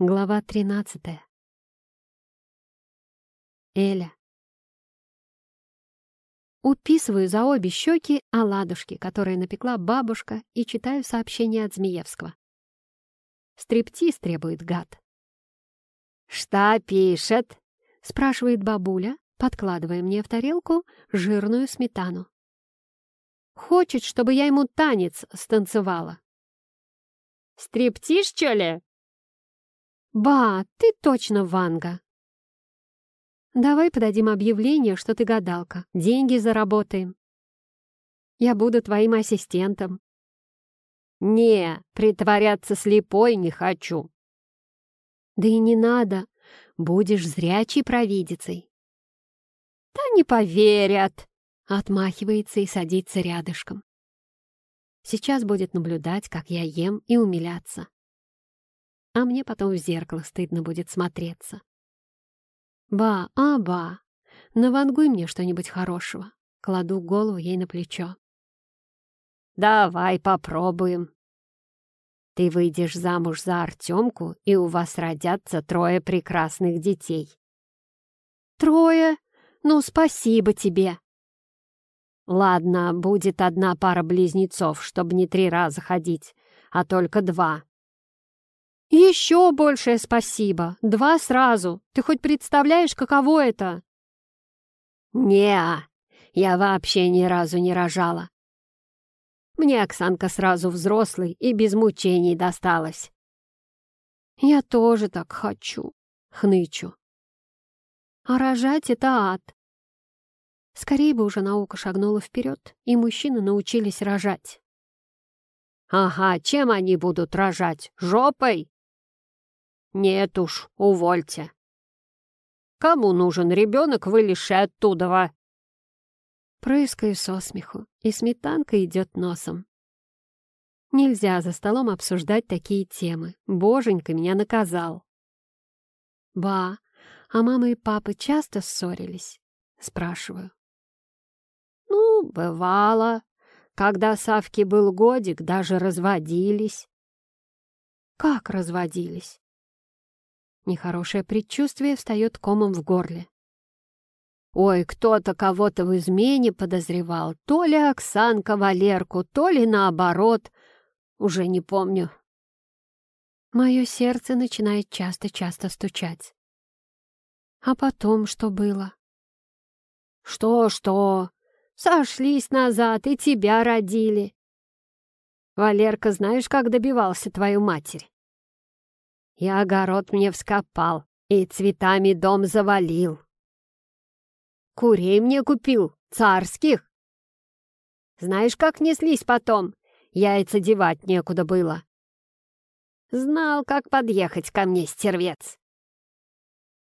Глава тринадцатая. Эля. Уписываю за обе щеки оладушки, которые напекла бабушка, и читаю сообщение от Змеевского. Стриптиз требует гад. «Что пишет?» — спрашивает бабуля, подкладывая мне в тарелку жирную сметану. Хочет, чтобы я ему танец станцевала. «Стриптиз, что ли?» «Ба, ты точно Ванга!» «Давай подадим объявление, что ты гадалка. Деньги заработаем. Я буду твоим ассистентом». «Не, притворяться слепой не хочу». «Да и не надо. Будешь зрячей провидицей». «Да не поверят!» — отмахивается и садится рядышком. Сейчас будет наблюдать, как я ем, и умиляться а мне потом в зеркало стыдно будет смотреться. «Ба, а, ба, навангуй мне что-нибудь хорошего», — кладу голову ей на плечо. «Давай попробуем. Ты выйдешь замуж за Артемку, и у вас родятся трое прекрасных детей». «Трое? Ну, спасибо тебе!» «Ладно, будет одна пара близнецов, чтобы не три раза ходить, а только два. «Еще большее спасибо! Два сразу! Ты хоть представляешь, каково это?» «Не-а, я вообще ни разу не рожала. Мне Оксанка сразу взрослый и без мучений досталась». «Я тоже так хочу», — хнычу. «А рожать — это ад. Скорее бы уже наука шагнула вперед, и мужчины научились рожать». «Ага, чем они будут рожать? Жопой?» «Нет уж, увольте. Кому нужен ребенок, вылезший оттуда?» Прыскаю со смеху, и сметанка идет носом. Нельзя за столом обсуждать такие темы. Боженька меня наказал. «Ба, а мама и папа часто ссорились?» — спрашиваю. «Ну, бывало. Когда Савке был годик, даже разводились». «Как разводились?» Нехорошее предчувствие встает комом в горле. Ой, кто-то кого-то в измене подозревал. То ли Оксанка Валерку, то ли наоборот. Уже не помню. Мое сердце начинает часто-часто стучать. А потом что было? Что-что? Сошлись назад и тебя родили. Валерка, знаешь, как добивался твою матерь? И огород мне вскопал, и цветами дом завалил. Курей мне купил, царских. Знаешь, как неслись потом? Яйца девать некуда было. Знал, как подъехать ко мне, стервец.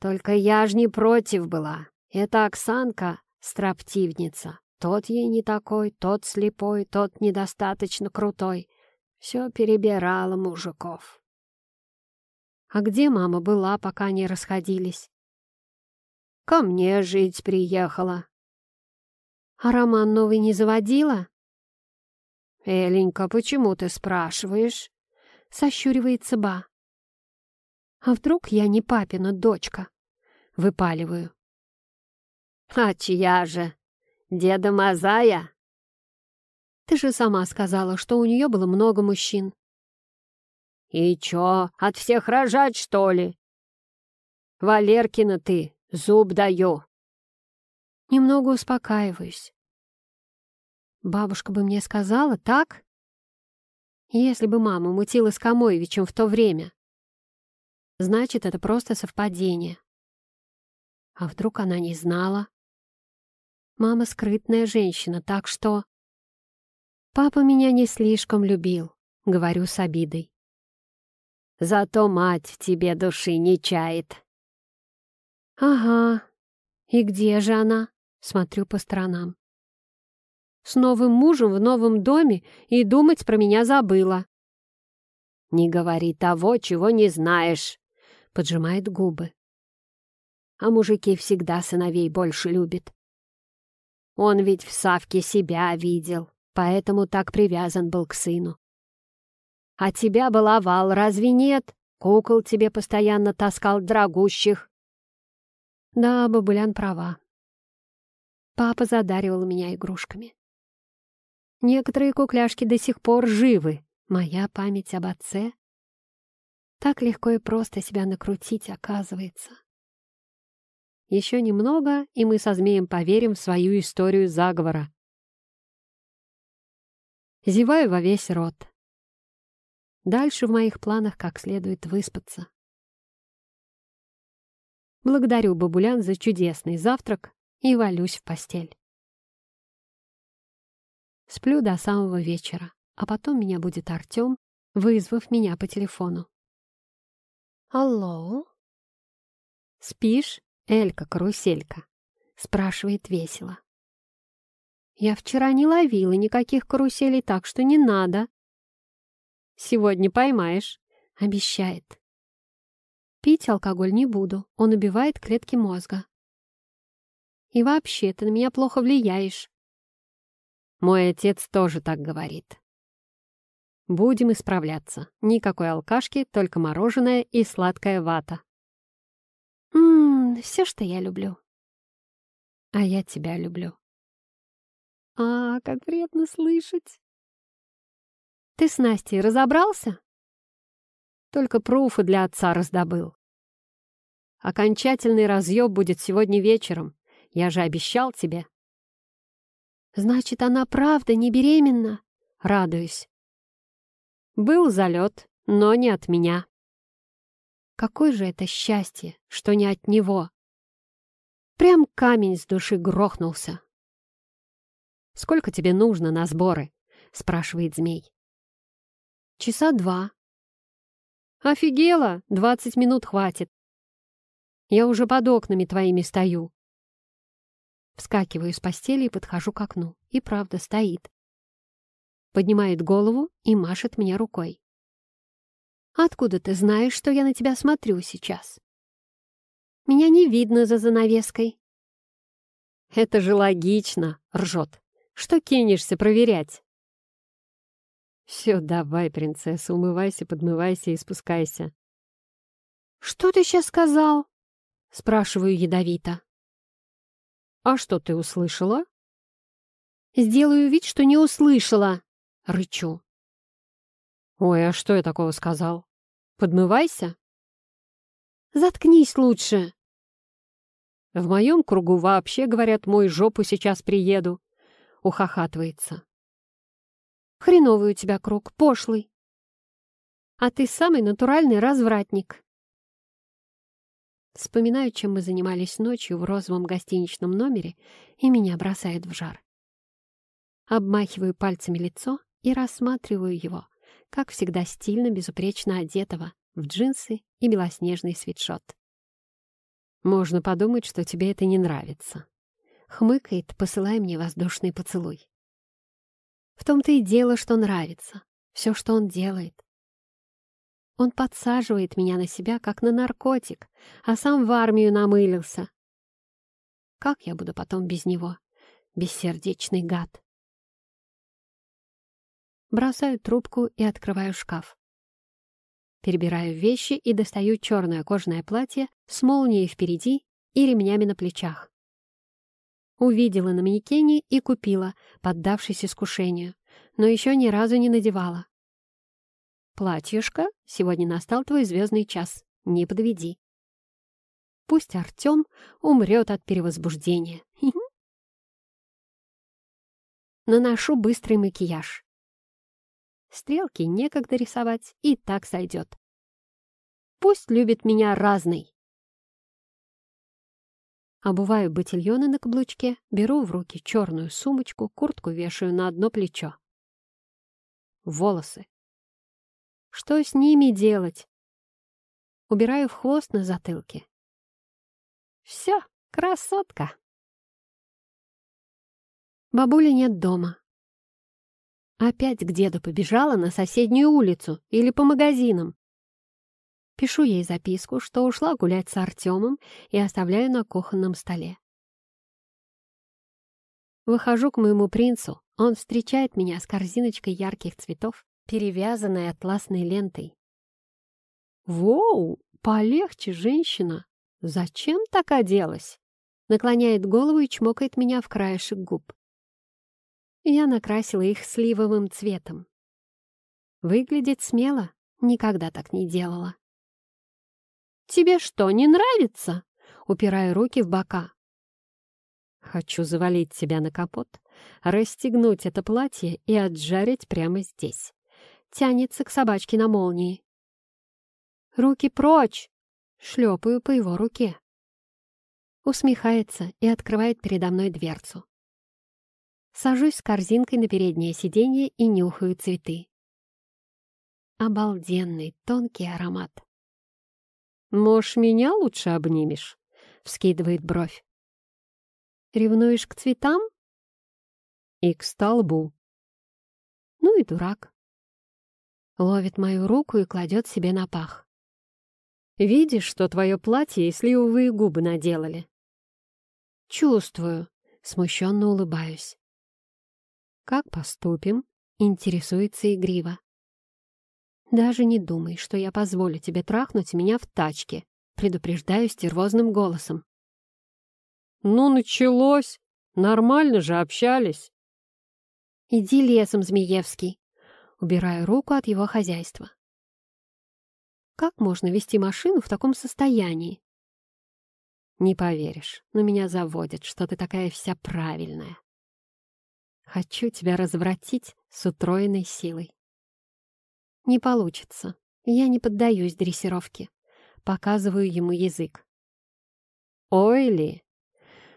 Только я ж не против была. Это Оксанка, строптивница. Тот ей не такой, тот слепой, тот недостаточно крутой. Все перебирала мужиков. А где мама была, пока они расходились? Ко мне жить приехала. А роман новый не заводила? Эленька, почему ты спрашиваешь? Сощуривается Ба. А вдруг я не папина дочка? Выпаливаю. А чья же? Деда Мазая? Ты же сама сказала, что у нее было много мужчин. «И чё, от всех рожать, что ли?» «Валеркина ты, зуб даю!» Немного успокаиваюсь. Бабушка бы мне сказала, так? Если бы мама мутила с Камоевичем в то время. Значит, это просто совпадение. А вдруг она не знала? Мама скрытная женщина, так что... Папа меня не слишком любил, говорю с обидой. Зато мать тебе души не чает. Ага. И где же она? Смотрю по сторонам. С новым мужем в новом доме и думать про меня забыла. Не говори того, чего не знаешь, поджимает губы. А мужики всегда сыновей больше любят. Он ведь в Савке себя видел, поэтому так привязан был к сыну. А тебя баловал, разве нет? Кукол тебе постоянно таскал дорогущих. Да, бабулян права. Папа задаривал меня игрушками. Некоторые кукляшки до сих пор живы. Моя память об отце. Так легко и просто себя накрутить, оказывается. Еще немного, и мы со змеем поверим в свою историю заговора. Зеваю во весь рот. Дальше в моих планах как следует выспаться. Благодарю бабулян за чудесный завтрак и валюсь в постель. Сплю до самого вечера, а потом меня будет Артем, вызвав меня по телефону. «Алло?» «Спишь, Элька-каруселька?» — спрашивает весело. «Я вчера не ловила никаких каруселей, так что не надо». «Сегодня поймаешь», — обещает. Пить алкоголь не буду, он убивает клетки мозга. И вообще, ты на меня плохо влияешь. Мой отец тоже так говорит. Будем исправляться. Никакой алкашки, только мороженое и сладкая вата. Ммм, все, что я люблю. А я тебя люблю. А, как приятно слышать. Ты с Настей разобрался? Только пруфы для отца раздобыл. Окончательный разъеб будет сегодня вечером. Я же обещал тебе. Значит, она правда не беременна? Радуюсь. Был залет, но не от меня. Какое же это счастье, что не от него. Прям камень с души грохнулся. «Сколько тебе нужно на сборы?» — спрашивает змей. «Часа два». «Офигела! Двадцать минут хватит. Я уже под окнами твоими стою. Вскакиваю с постели и подхожу к окну. И правда стоит. Поднимает голову и машет мне рукой. «Откуда ты знаешь, что я на тебя смотрю сейчас?» «Меня не видно за занавеской». «Это же логично!» — ржет. «Что кинешься проверять?» «Все, давай, принцесса, умывайся, подмывайся и спускайся». «Что ты сейчас сказал?» — спрашиваю ядовито. «А что ты услышала?» «Сделаю вид, что не услышала!» — рычу. «Ой, а что я такого сказал? Подмывайся!» «Заткнись лучше!» «В моем кругу вообще, говорят, мой жопу сейчас приеду!» — ухахатывается. «Хреновый у тебя круг, пошлый!» «А ты самый натуральный развратник!» Вспоминаю, чем мы занимались ночью в розовом гостиничном номере, и меня бросает в жар. Обмахиваю пальцами лицо и рассматриваю его, как всегда стильно, безупречно одетого, в джинсы и белоснежный свитшот. «Можно подумать, что тебе это не нравится», — хмыкает, посылая мне воздушный поцелуй. В том-то и дело, что нравится. Все, что он делает. Он подсаживает меня на себя, как на наркотик, а сам в армию намылился. Как я буду потом без него, бессердечный гад? Бросаю трубку и открываю шкаф. Перебираю вещи и достаю черное кожаное платье с молнией впереди и ремнями на плечах. Увидела на манекене и купила, поддавшись искушению, но еще ни разу не надевала. «Платьюшка, сегодня настал твой звездный час. Не подведи». Пусть Артем умрет от перевозбуждения. Наношу быстрый макияж. Стрелки некогда рисовать, и так сойдет. Пусть любит меня разный. Обуваю ботильоны на каблучке, беру в руки черную сумочку, куртку вешаю на одно плечо. Волосы. Что с ними делать? Убираю в хвост на затылке. Все, красотка. Бабули нет дома. Опять к деду побежала на соседнюю улицу или по магазинам. Пишу ей записку, что ушла гулять с Артемом и оставляю на кухонном столе. Выхожу к моему принцу, он встречает меня с корзиночкой ярких цветов перевязанной атласной лентой. «Воу, полегче, женщина! Зачем так оделась?» Наклоняет голову и чмокает меня в краешек губ. Я накрасила их сливовым цветом. Выглядит смело, никогда так не делала. «Тебе что, не нравится?» Упираю руки в бока. Хочу завалить тебя на капот, расстегнуть это платье и отжарить прямо здесь. Тянется к собачке на молнии. «Руки прочь!» Шлепаю по его руке. Усмехается и открывает передо мной дверцу. Сажусь с корзинкой на переднее сиденье и нюхаю цветы. Обалденный, тонкий аромат. «Может, меня лучше обнимешь?» — вскидывает бровь. «Ревнуешь к цветам?» «И к столбу». «Ну и дурак». Ловит мою руку и кладет себе на пах. «Видишь, что твое платье и сливовые губы наделали?» «Чувствую», — смущенно улыбаюсь. «Как поступим?» — интересуется игриво. «Даже не думай, что я позволю тебе трахнуть меня в тачке», предупреждаю стервозным голосом. «Ну, началось! Нормально же общались!» «Иди лесом, Змеевский!» Убираю руку от его хозяйства. «Как можно вести машину в таком состоянии?» «Не поверишь, но меня заводит, что ты такая вся правильная. Хочу тебя развратить с утроенной силой». «Не получится. Я не поддаюсь дрессировке показываю ему язык. «Ой, Ли,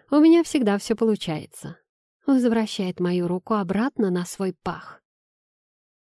у меня всегда все получается», — возвращает мою руку обратно на свой пах.